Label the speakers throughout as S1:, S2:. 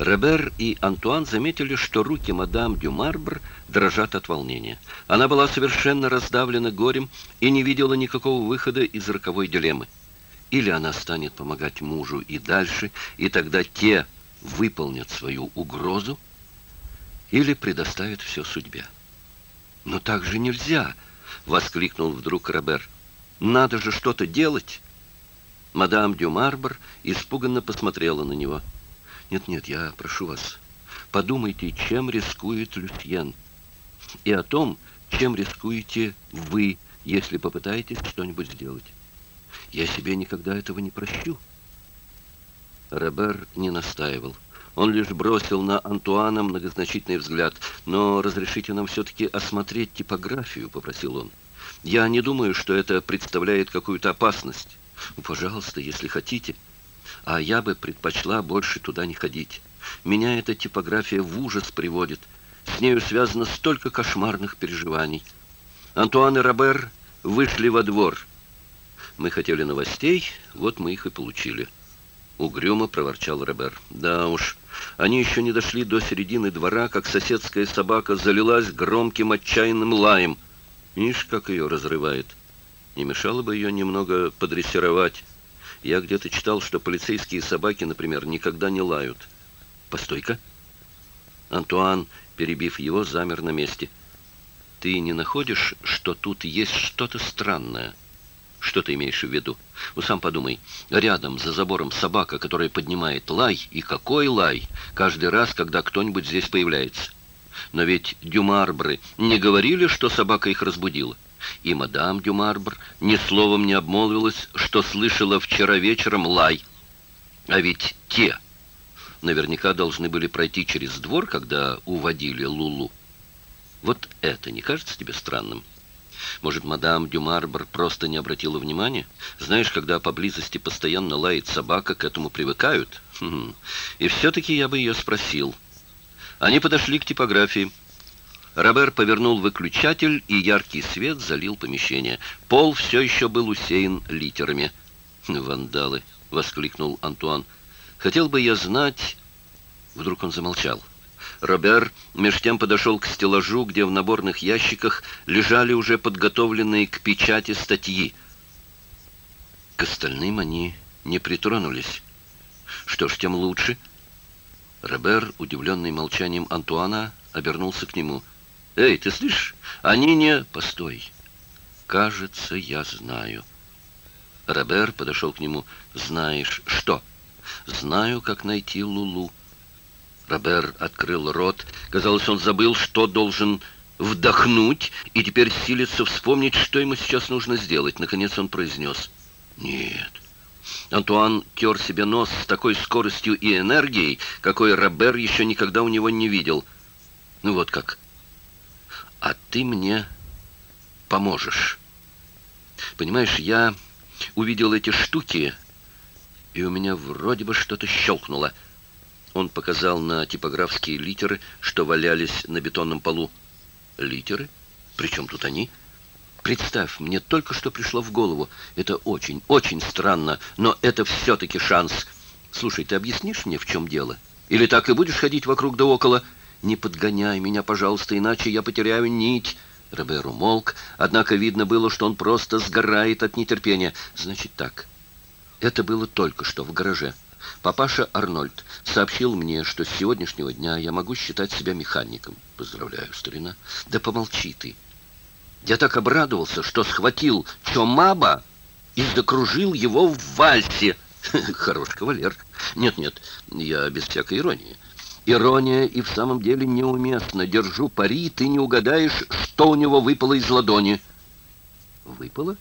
S1: Робер и Антуан заметили, что руки мадам Дюмарбр дрожат от волнения. Она была совершенно раздавлена горем и не видела никакого выхода из роковой дилеммы. Или она станет помогать мужу и дальше, и тогда те выполнят свою угрозу, или предоставят все судьбе. «Но так же нельзя!» — воскликнул вдруг Робер. «Надо же что-то делать!» Мадам Дюмарбр испуганно посмотрела на него. «Мадам нет, нет, я прошу вас, подумайте, чем рискует Люсьен, и о том, чем рискуете вы, если попытаетесь что-нибудь сделать. Я себе никогда этого не прощу. Робер не настаивал. Он лишь бросил на Антуана многозначительный взгляд. «Но разрешите нам все-таки осмотреть типографию», — попросил он. «Я не думаю, что это представляет какую-то опасность. Пожалуйста, если хотите» а я бы предпочла больше туда не ходить. Меня эта типография в ужас приводит. С нею связано столько кошмарных переживаний. Антуан и Робер вышли во двор. Мы хотели новостей, вот мы их и получили. Угрюмо проворчал Робер. Да уж, они еще не дошли до середины двора, как соседская собака залилась громким отчаянным лаем. Ишь, как ее разрывает. Не мешало бы ее немного подрессировать. Я где-то читал, что полицейские собаки, например, никогда не лают. Постой-ка. Антуан, перебив его, замер на месте. Ты не находишь, что тут есть что-то странное? Что ты имеешь в виду? Ну, сам подумай. Рядом, за забором, собака, которая поднимает лай. И какой лай? Каждый раз, когда кто-нибудь здесь появляется. Но ведь дюмарбры не говорили, что собака их разбудила и мадам Дюмарбр ни словом не обмолвилась, что слышала вчера вечером лай. А ведь те наверняка должны были пройти через двор, когда уводили Лулу. Вот это не кажется тебе странным? Может, мадам Дюмарбр просто не обратила внимания? Знаешь, когда поблизости постоянно лает собака, к этому привыкают? Хм. И все-таки я бы ее спросил. Они подошли к типографии. Робер повернул выключатель, и яркий свет залил помещение. Пол все еще был усеян литерами. «Вандалы!» — воскликнул Антуан. «Хотел бы я знать...» Вдруг он замолчал. Робер меж тем подошел к стеллажу, где в наборных ящиках лежали уже подготовленные к печати статьи. К остальным они не притронулись. Что ж, тем лучше. Робер, удивленный молчанием Антуана, обернулся к нему — «Эй, ты слышишь? Они не...» «Постой! Кажется, я знаю». Робер подошел к нему. «Знаешь что?» «Знаю, как найти Лулу». Робер открыл рот. Казалось, он забыл, что должен вдохнуть, и теперь силится вспомнить, что ему сейчас нужно сделать. Наконец он произнес. «Нет». Антуан тер себе нос с такой скоростью и энергией, какой Робер еще никогда у него не видел. «Ну вот как а ты мне поможешь. Понимаешь, я увидел эти штуки, и у меня вроде бы что-то щелкнуло. Он показал на типографские литеры, что валялись на бетонном полу. Литеры? Причем тут они? Представь, мне только что пришло в голову. Это очень, очень странно, но это все-таки шанс. Слушай, ты объяснишь мне, в чем дело? Или так и будешь ходить вокруг да около?» Не подгоняй меня, пожалуйста, иначе я потеряю нить». Робер умолк, однако видно было, что он просто сгорает от нетерпения. «Значит так. Это было только что в гараже. Папаша Арнольд сообщил мне, что с сегодняшнего дня я могу считать себя механиком. Поздравляю, старина. Да помолчи ты. Я так обрадовался, что схватил Чомаба и закружил его в вальсе. Хорош кавалер. Нет-нет, я без всякой иронии». Ирония и в самом деле неуместна. Держу пари, ты не угадаешь, что у него выпало из ладони. Выпало?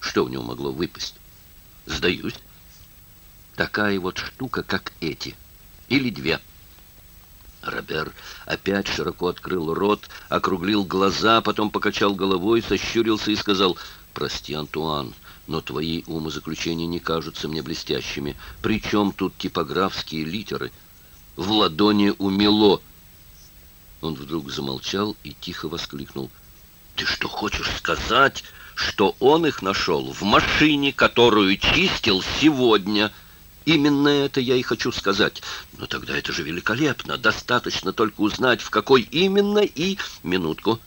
S1: Что у него могло выпасть? Сдаюсь. Такая вот штука, как эти. Или две. Робер опять широко открыл рот, округлил глаза, потом покачал головой, сощурился и сказал, «Прости, Антуан, но твои умозаключения не кажутся мне блестящими. Причем тут типографские литеры?» в ладони умело. Он вдруг замолчал и тихо воскликнул. «Ты что хочешь сказать, что он их нашел в машине, которую чистил сегодня?» Именно это я и хочу сказать. Но тогда это же великолепно. Достаточно только узнать, в какой именно и... Минутку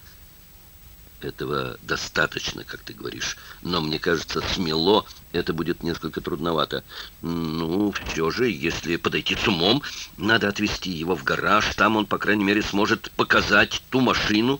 S1: этого достаточно, как ты говоришь. Но мне кажется, смело это будет несколько трудновато. Ну, все же, если подойти с умом, надо отвезти его в гараж. Там он, по крайней мере, сможет показать ту машину.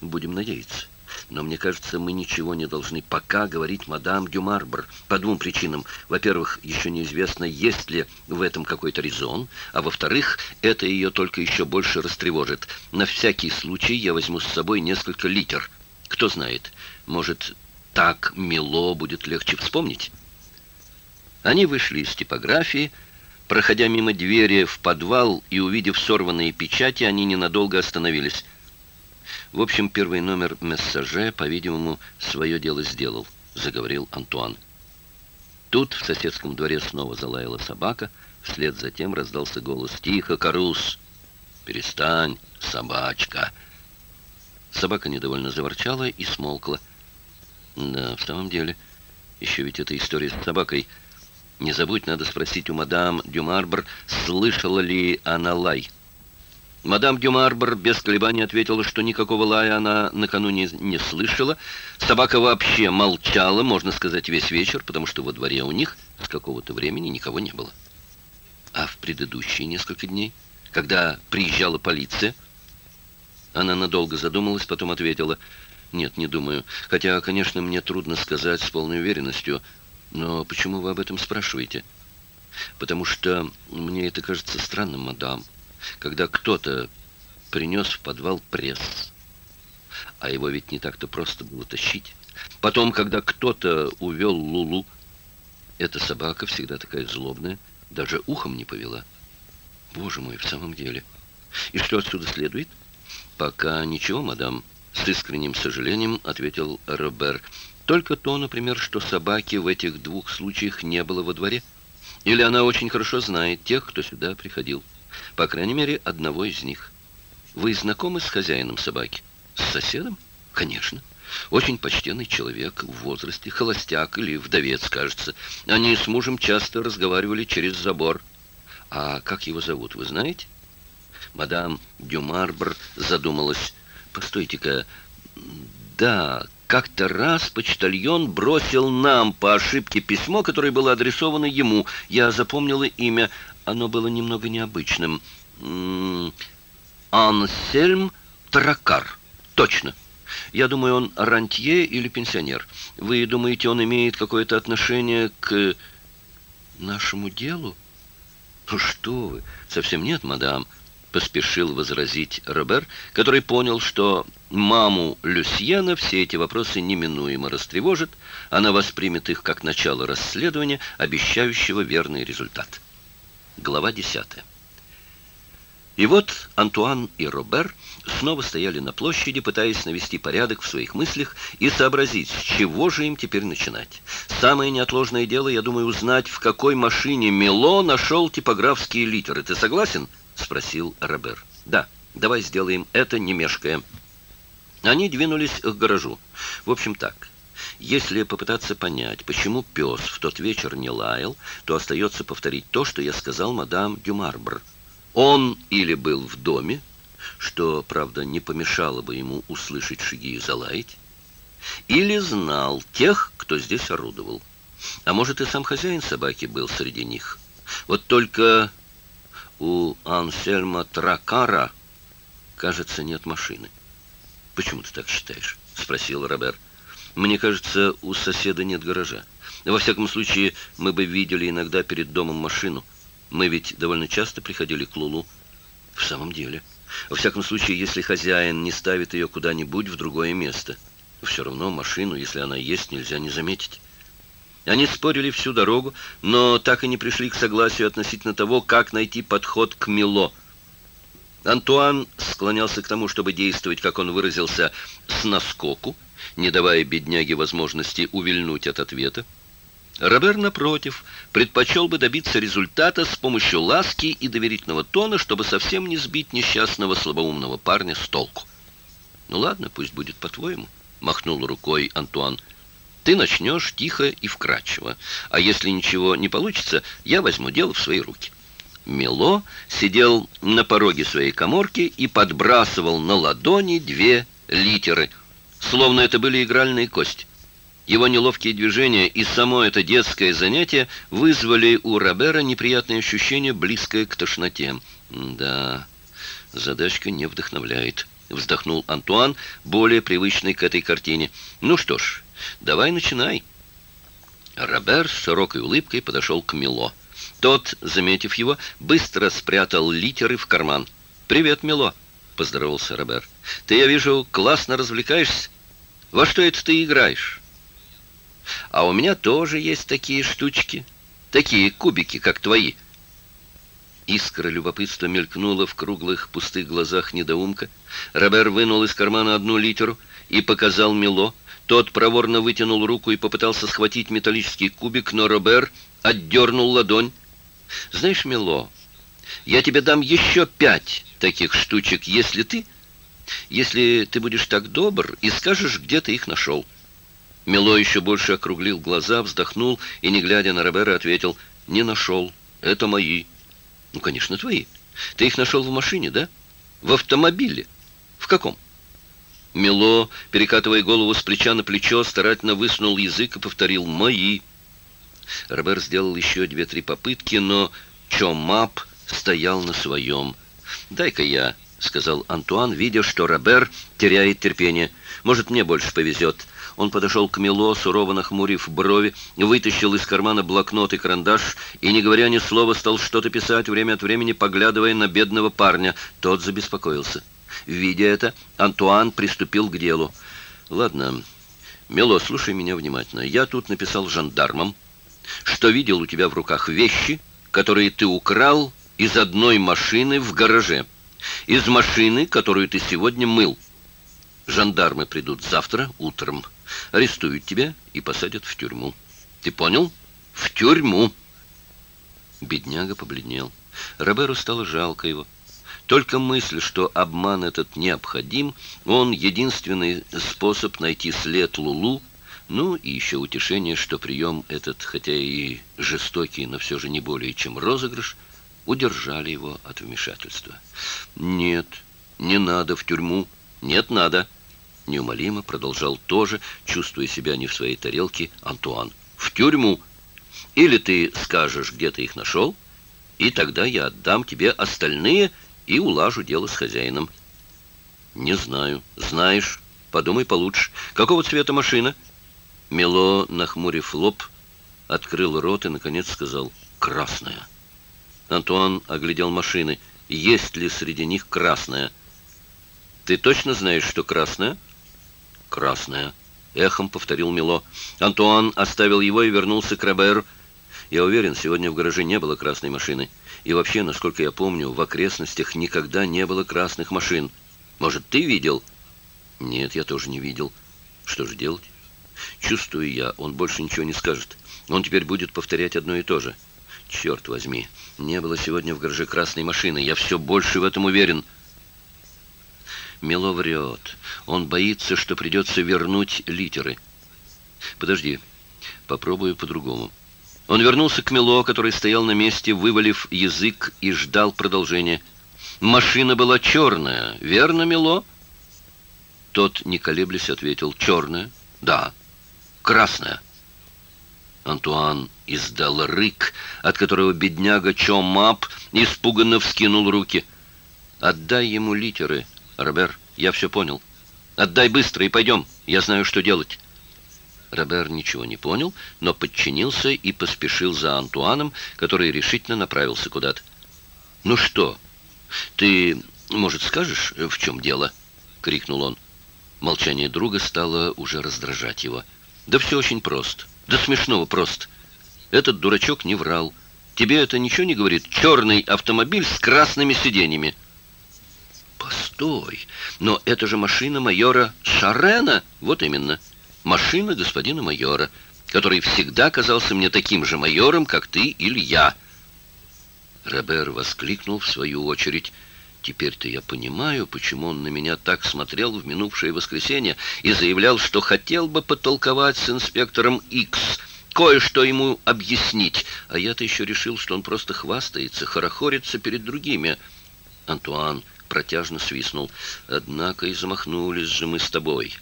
S1: Будем надеяться. Но мне кажется, мы ничего не должны пока говорить мадам Дюмарбр. По двум причинам. Во-первых, еще неизвестно, есть ли в этом какой-то резон. А во-вторых, это ее только еще больше растревожит. На всякий случай я возьму с собой несколько литер – кто знает, может, так мило будет легче вспомнить. Они вышли из типографии, проходя мимо двери в подвал и увидев сорванные печати, они ненадолго остановились. В общем, первый номер «Мессаже», по-видимому, свое дело сделал, заговорил Антуан. Тут в соседском дворе снова залаяла собака, вслед за тем раздался голос «Тихо, Карус!» «Перестань, собачка!» Собака недовольно заворчала и смолкла. Да, в самом деле, еще ведь эта история с собакой. Не забудь, надо спросить у мадам Дюмарбр, слышала ли она лай. Мадам Дюмарбр без колебаний ответила, что никакого лая она накануне не слышала. Собака вообще молчала, можно сказать, весь вечер, потому что во дворе у них с какого-то времени никого не было. А в предыдущие несколько дней, когда приезжала полиция, она надолго задумалась, потом ответила. «Нет, не думаю. Хотя, конечно, мне трудно сказать с полной уверенностью. Но почему вы об этом спрашиваете?» «Потому что мне это кажется странным, мадам, когда кто-то принес в подвал пресс. А его ведь не так-то просто было тащить. Потом, когда кто-то увел Лулу, эта собака всегда такая злобная, даже ухом не повела. Боже мой, в самом деле. И что отсюда следует?» «Пока ничего, мадам», — с искренним сожалением ответил Робер. «Только то, например, что собаки в этих двух случаях не было во дворе. Или она очень хорошо знает тех, кто сюда приходил. По крайней мере, одного из них. Вы знакомы с хозяином собаки? С соседом? Конечно. Очень почтенный человек в возрасте, холостяк или вдовец, кажется. Они с мужем часто разговаривали через забор. А как его зовут, вы знаете?» Мадам Дюмарбр задумалась. Постойте-ка, да, как-то раз почтальон бросил нам по ошибке письмо, которое было адресовано ему. Я запомнила имя оно было немного необычным. Ансельм Тракар. Точно. Я думаю, он рантье или пенсионер. Вы думаете, он имеет какое-то отношение к нашему делу? Ну что вы, совсем нет, мадам, поспешил возразить Робер, который понял, что маму Люсьена все эти вопросы неминуемо растревожат, она воспримет их как начало расследования, обещающего верный результат. Глава 10. И вот Антуан и Робер снова стояли на площади, пытаясь навести порядок в своих мыслях и сообразить, с чего же им теперь начинать. Самое неотложное дело, я думаю, узнать, в какой машине Мило нашел типографские литеры. Ты согласен? — спросил Робер. «Да, давай сделаем это, не мешкая». Они двинулись к гаражу. В общем, так. Если попытаться понять, почему пес в тот вечер не лаял, то остается повторить то, что я сказал мадам Дюмарбр. Он или был в доме, что, правда, не помешало бы ему услышать шаги и залаять, или знал тех, кто здесь орудовал. А может, и сам хозяин собаки был среди них. Вот только у Ансельма Тракара, кажется, нет машины. «Почему ты так считаешь?» — спросил Робер. «Мне кажется, у соседа нет гаража. Во всяком случае, мы бы видели иногда перед домом машину. Мы ведь довольно часто приходили к Лулу. В самом деле. Во всяком случае, если хозяин не ставит ее куда-нибудь в другое место. Все равно машину, если она есть, нельзя не заметить». Они спорили всю дорогу, но так и не пришли к согласию относительно того, как найти подход к Мило. Антуан склонялся к тому, чтобы действовать, как он выразился, с наскоку, не давая бедняге возможности увильнуть от ответа. Робер, напротив, предпочел бы добиться результата с помощью ласки и доверительного тона, чтобы совсем не сбить несчастного слабоумного парня с толку. «Ну ладно, пусть будет по-твоему», — махнул рукой Антуан. Ты начнешь тихо и вкрадчиво. А если ничего не получится, я возьму дело в свои руки». Мило сидел на пороге своей коморки и подбрасывал на ладони две литеры, словно это были игральные кости. Его неловкие движения и само это детское занятие вызвали у Робера неприятные ощущения, близкое к тошноте. «Да, задачка не вдохновляет», — вздохнул Антуан, более привычный к этой картине. «Ну что ж, «Давай начинай». Робер с широкой улыбкой подошел к Мило. Тот, заметив его, быстро спрятал литеры в карман. «Привет, Мило», — поздоровался Робер. «Ты, я вижу, классно развлекаешься. Во что это ты играешь?» «А у меня тоже есть такие штучки, такие кубики, как твои». Искра любопытства мелькнула в круглых пустых глазах недоумка. Робер вынул из кармана одну литеру и показал Мило — тот проворно вытянул руку и попытался схватить металлический кубик, но Робер отдернул ладонь. «Знаешь, Мило, я тебе дам еще пять таких штучек, если ты... Если ты будешь так добр и скажешь, где ты их нашел». Мило еще больше округлил глаза, вздохнул и, не глядя на Робера, ответил, «Не нашел. Это мои». «Ну, конечно, твои. Ты их нашел в машине, да? В автомобиле. В каком?» Мило, перекатывая голову с плеча на плечо, старательно высунул язык и повторил «Мои». Робер сделал еще две-три попытки, но Чомап стоял на своем. «Дай-ка я», — сказал Антуан, видя, что Робер теряет терпение. «Может, мне больше повезет». Он подошел к Мило, сурово нахмурив брови, вытащил из кармана блокнот и карандаш и, не говоря ни слова, стал что-то писать, время от времени поглядывая на бедного парня. Тот забеспокоился. Видя это, Антуан приступил к делу. «Ладно, Мело, слушай меня внимательно. Я тут написал жандармам, что видел у тебя в руках вещи, которые ты украл из одной машины в гараже, из машины, которую ты сегодня мыл. Жандармы придут завтра утром, арестуют тебя и посадят в тюрьму. Ты понял? В тюрьму!» Бедняга побледнел. Роберу стало жалко его. Только мысль, что обман этот необходим, он единственный способ найти след Лулу, ну и еще утешение, что прием этот, хотя и жестокий, но все же не более чем розыгрыш, удержали его от вмешательства. «Нет, не надо в тюрьму, нет, надо!» Неумолимо продолжал тоже, чувствуя себя не в своей тарелке, Антуан. «В тюрьму! Или ты скажешь, где ты их нашел, и тогда я отдам тебе остальные...» и улажу дело с хозяином. Не знаю. Знаешь, подумай получше. Какого цвета машина? Мело, нахмурив лоб, открыл рот и, наконец, сказал «красная». Антуан оглядел машины. «Есть ли среди них красная?» «Ты точно знаешь, что красная?» «Красная», — эхом повторил Мило. Антуан оставил его и вернулся к Роберу. «Я уверен, сегодня в гараже не было красной машины». И вообще, насколько я помню, в окрестностях никогда не было красных машин. Может, ты видел? Нет, я тоже не видел. Что же делать? Чувствую я, он больше ничего не скажет. Он теперь будет повторять одно и то же. Черт возьми, не было сегодня в гараже красной машины. Я все больше в этом уверен. Мело врет. Он боится, что придется вернуть литеры. Подожди, попробую по-другому. Он вернулся к Мило, который стоял на месте, вывалив язык и ждал продолжения. «Машина была черная, верно, Мило?» Тот, не колеблясь, ответил. «Черная? Да. Красная?» Антуан издал рык, от которого бедняга Чомап испуганно вскинул руки. «Отдай ему литеры, Робер, я все понял. Отдай быстро и пойдем, я знаю, что делать». Робер ничего не понял, но подчинился и поспешил за Антуаном, который решительно направился куда-то. «Ну что, ты, может, скажешь, в чем дело?» — крикнул он. Молчание друга стало уже раздражать его. «Да все очень просто. Да смешного просто. Этот дурачок не врал. Тебе это ничего не говорит? Черный автомобиль с красными сиденьями». «Постой, но это же машина майора Шарена!» «Вот именно» машина господина майора, который всегда казался мне таким же майором, как ты или я». Робер воскликнул в свою очередь. Теперь-то я понимаю, почему он на меня так смотрел в минувшее воскресенье и заявлял, что хотел бы потолковать с инспектором Икс, кое-что ему объяснить. А я-то еще решил, что он просто хвастается, хорохорится перед другими. Антуан протяжно свистнул. «Однако и замахнулись же мы с тобой».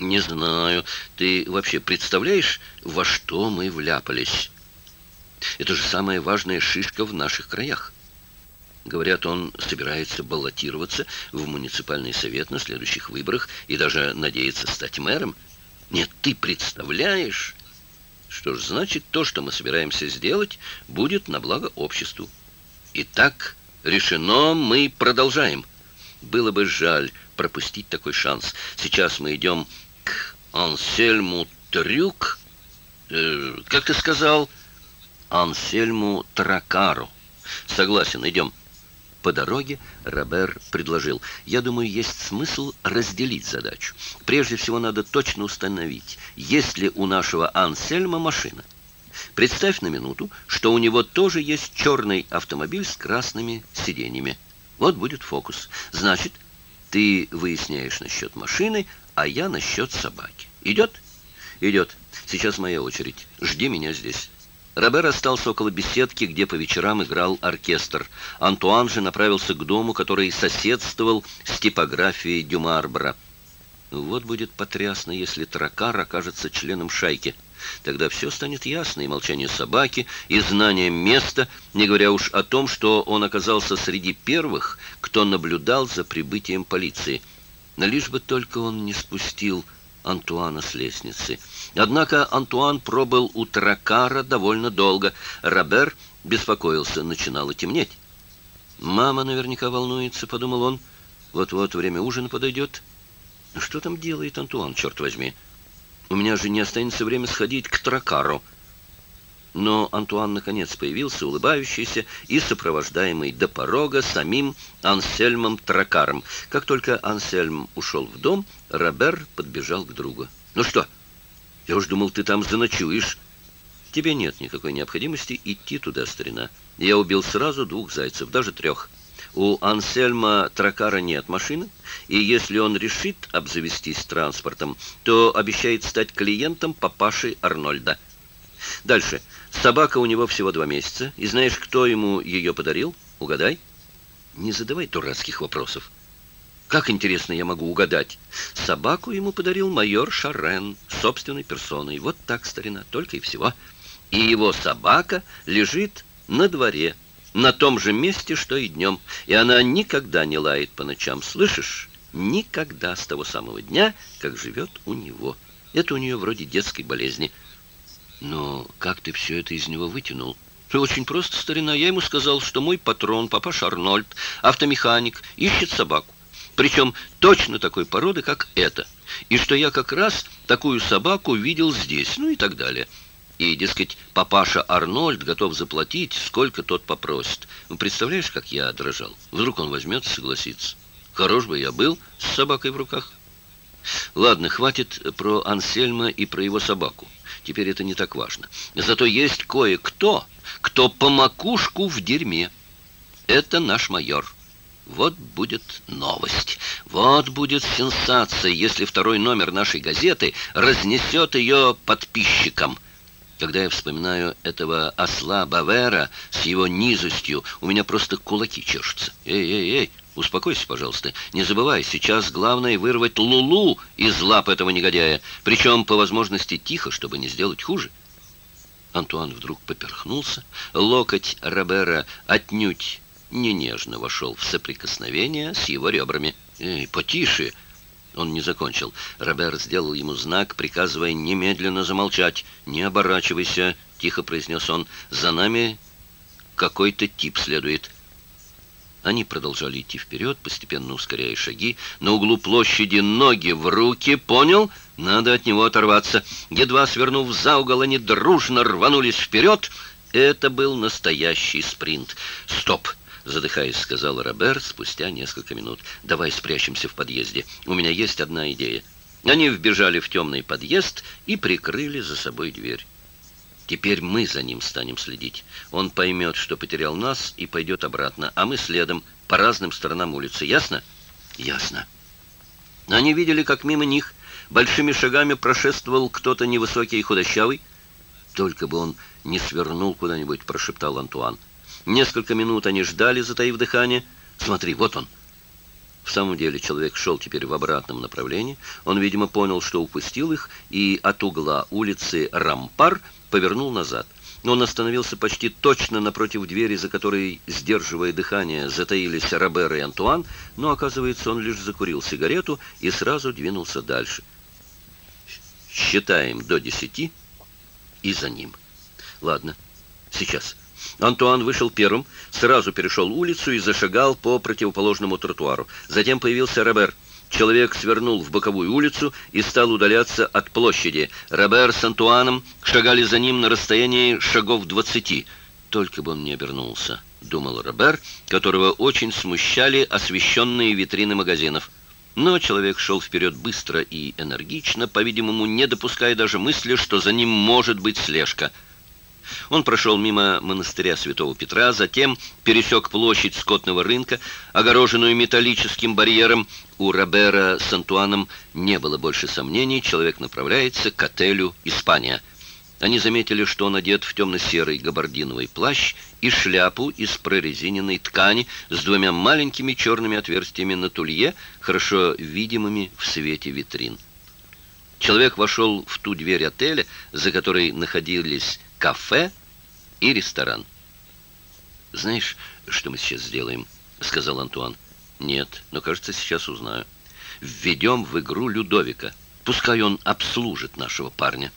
S1: Не знаю. Ты вообще представляешь, во что мы вляпались? Это же самая важная шишка в наших краях. Говорят, он собирается баллотироваться в муниципальный совет на следующих выборах и даже надеется стать мэром. Нет, ты представляешь? Что ж, значит, то, что мы собираемся сделать, будет на благо обществу. Итак, решено, мы продолжаем. Было бы жаль пропустить такой шанс. Сейчас мы идем к Ансельму Трюк. Э, как ты сказал? Ансельму Тракару. Согласен, идем. По дороге Робер предложил, я думаю, есть смысл разделить задачу. Прежде всего надо точно установить, есть ли у нашего Ансельма машина. Представь на минуту, что у него тоже есть черный автомобиль с красными сиденьями. Вот будет фокус. Ты выясняешь насчет машины, а я насчет собаки. Идет? Идет. Сейчас моя очередь. Жди меня здесь». Робер остался около беседки, где по вечерам играл оркестр. Антуан же направился к дому, который соседствовал с типографией Дюмарбра. «Вот будет потрясно, если Тракар окажется членом шайки». Тогда все станет ясно, и молчание собаки, и знание места, не говоря уж о том, что он оказался среди первых, кто наблюдал за прибытием полиции. Но лишь бы только он не спустил Антуана с лестницы. Однако Антуан пробыл у Тракара довольно долго. Робер беспокоился, начинало темнеть. «Мама наверняка волнуется», — подумал он. «Вот-вот время ужина подойдет». «Что там делает Антуан, черт возьми?» У меня же не останется время сходить к Тракару». Но Антуан наконец появился, улыбающийся и сопровождаемый до порога самим Ансельмом Тракаром. Как только Ансельм ушел в дом, Робер подбежал к другу. «Ну что, я уж думал, ты там заночуешь». «Тебе нет никакой необходимости идти туда, старина. Я убил сразу двух зайцев, даже трех». У Ансельма Тракара нет машины, и если он решит обзавестись транспортом, то обещает стать клиентом папаши Арнольда. Дальше. Собака у него всего два месяца, и знаешь, кто ему ее подарил? Угадай. Не задавай дурацких вопросов. Как интересно я могу угадать? Собаку ему подарил майор Шарен, собственной персоной. Вот так, старина, только и всего. И его собака лежит на дворе, на том же месте, что и днем, и она никогда не лает по ночам, слышишь? Никогда с того самого дня, как живет у него. Это у нее вроде детской болезни. Но как ты все это из него вытянул? Очень просто, старина. Я ему сказал, что мой патрон, папа Шарнольд, автомеханик, ищет собаку. Причем точно такой породы, как эта. И что я как раз такую собаку видел здесь, ну и так далее и, дескать, папаша Арнольд готов заплатить, сколько тот попросит. представляешь, как я дрожал? Вдруг он возьмет и согласится. Хорош бы я был с собакой в руках. Ладно, хватит про Ансельма и про его собаку. Теперь это не так важно. Зато есть кое-кто, кто по макушку в дерьме. Это наш майор. Вот будет новость. Вот будет сенсация, если второй номер нашей газеты разнесет ее подписчикам. Когда я вспоминаю этого осла Бавера с его низостью, у меня просто кулаки чешутся. Эй, эй, эй, успокойся, пожалуйста. Не забывай, сейчас главное вырвать Лулу из лап этого негодяя. Причем, по возможности, тихо, чтобы не сделать хуже. Антуан вдруг поперхнулся. Локоть Робера отнюдь не нежно вошел в соприкосновение с его ребрами. «Эй, потише!» Он не закончил. Роберт сделал ему знак, приказывая немедленно замолчать. «Не оборачивайся», — тихо произнес он. «За нами какой-то тип следует». Они продолжали идти вперед, постепенно ускоряя шаги. На углу площади ноги в руки, понял? Надо от него оторваться. Едва свернув за угол, они дружно рванулись вперед. Это был настоящий спринт. «Стоп!» задыхаясь, сказал Роберт спустя несколько минут. «Давай спрячемся в подъезде. У меня есть одна идея». Они вбежали в темный подъезд и прикрыли за собой дверь. «Теперь мы за ним станем следить. Он поймет, что потерял нас, и пойдет обратно, а мы следом, по разным сторонам улицы. Ясно?»
S2: «Ясно».
S1: Они видели, как мимо них большими шагами прошествовал кто-то невысокий и худощавый. «Только бы он не свернул куда-нибудь», — прошептал Антуан. Несколько минут они ждали, затаив дыхание. «Смотри, вот он!» В самом деле человек шел теперь в обратном направлении. Он, видимо, понял, что упустил их, и от угла улицы Рампар повернул назад. Но он остановился почти точно напротив двери, за которой, сдерживая дыхание, затаились Робер и Антуан, но, оказывается, он лишь закурил сигарету и сразу двинулся дальше. «Считаем до десяти и за ним». «Ладно, сейчас». Антуан вышел первым, сразу перешел улицу и зашагал по противоположному тротуару. Затем появился Робер. Человек свернул в боковую улицу и стал удаляться от площади. Робер с Антуаном шагали за ним на расстоянии шагов двадцати. «Только бы он не обернулся», — думал Робер, которого очень смущали освещенные витрины магазинов. Но человек шел вперед быстро и энергично, по-видимому, не допуская даже мысли, что за ним может быть слежка — он прошел мимо монастыря Святого Петра, затем пересек площадь скотного рынка, огороженную металлическим барьером. У Робера с Антуаном не было больше сомнений, человек направляется к отелю «Испания». Они заметили, что он одет в темно-серый габардиновый плащ и шляпу из прорезиненной ткани с двумя маленькими черными отверстиями на тулье, хорошо видимыми в свете витрин. Человек вошел в ту дверь отеля, за которой находились кафе и ресторан. «Знаешь, что мы сейчас сделаем?» — сказал Антуан. «Нет, но, кажется, сейчас узнаю. Введем в игру Людовика. Пускай он обслужит нашего парня».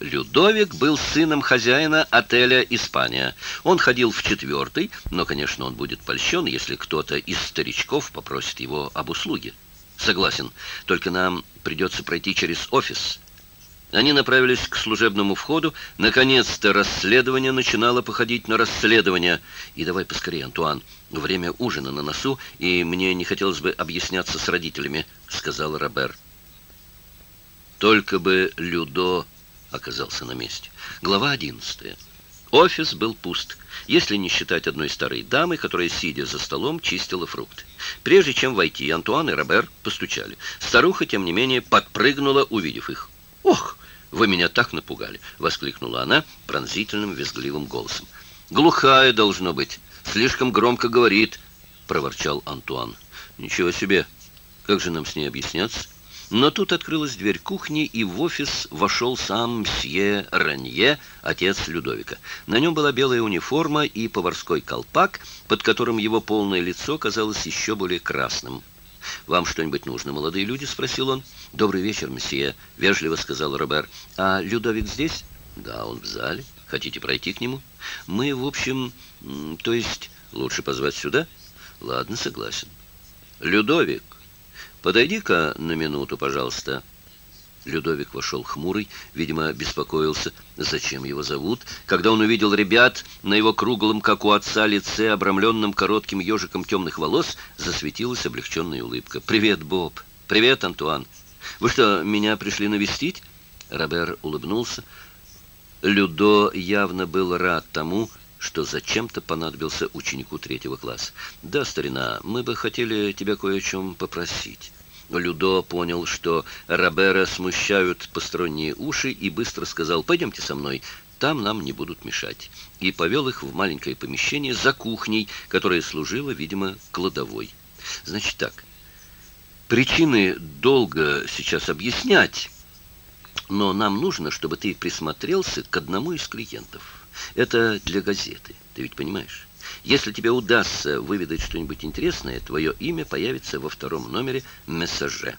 S1: Людовик был сыном хозяина отеля «Испания». Он ходил в четвертый, но, конечно, он будет польщен, если кто-то из старичков попросит его об услуге. Согласен, только нам придется пройти через офис. Они направились к служебному входу. Наконец-то расследование начинало походить на расследование. И давай поскорее, Антуан. Время ужина на носу, и мне не хотелось бы объясняться с родителями, сказал Робер. Только бы Людо оказался на месте. Глава 11. Офис был пуст, если не считать одной старой дамы, которая, сидя за столом, чистила фрукты. Прежде чем войти, Антуан и Робер постучали. Старуха, тем не менее, подпрыгнула, увидев их. «Ох, вы меня так напугали!» — воскликнула она пронзительным визгливым голосом. «Глухая должно быть, слишком громко говорит», — проворчал Антуан. «Ничего себе! Как же нам с ней объясняться?» Но тут открылась дверь кухни, и в офис вошел сам мсье Ранье, отец Людовика. На нем была белая униформа и поварской колпак, под которым его полное лицо казалось еще более красным. «Вам что-нибудь нужно, молодые люди?» — спросил он. «Добрый вечер, месье», — вежливо сказал Робер. «А Людовик здесь?» «Да, он в зале. Хотите пройти к нему?» «Мы, в общем... То есть лучше позвать сюда?» «Ладно, согласен». «Людовик, подойди-ка на минуту, пожалуйста». Людовик вошел хмурый, видимо, беспокоился, зачем его зовут. Когда он увидел ребят, на его круглом, как у отца, лице, обрамленном коротким ежиком темных волос, засветилась облегченная улыбка. «Привет, Боб! Привет, Антуан! Вы что, меня пришли навестить?» Робер улыбнулся. Людо явно был рад тому, что зачем-то понадобился ученику третьего класса. «Да, старина, мы бы хотели тебя кое о чем попросить». Людо понял, что Робера смущают посторонние уши и быстро сказал «Пойдемте со мной, там нам не будут мешать», и повел их в маленькое помещение за кухней, которое служило, видимо, кладовой. Значит так, причины долго сейчас объяснять, но нам нужно, чтобы ты присмотрелся к одному из клиентов. Это для газеты, ты ведь понимаешь? Если тебе удастся выведать что-нибудь интересное, твое имя появится во втором номере «Мессаже».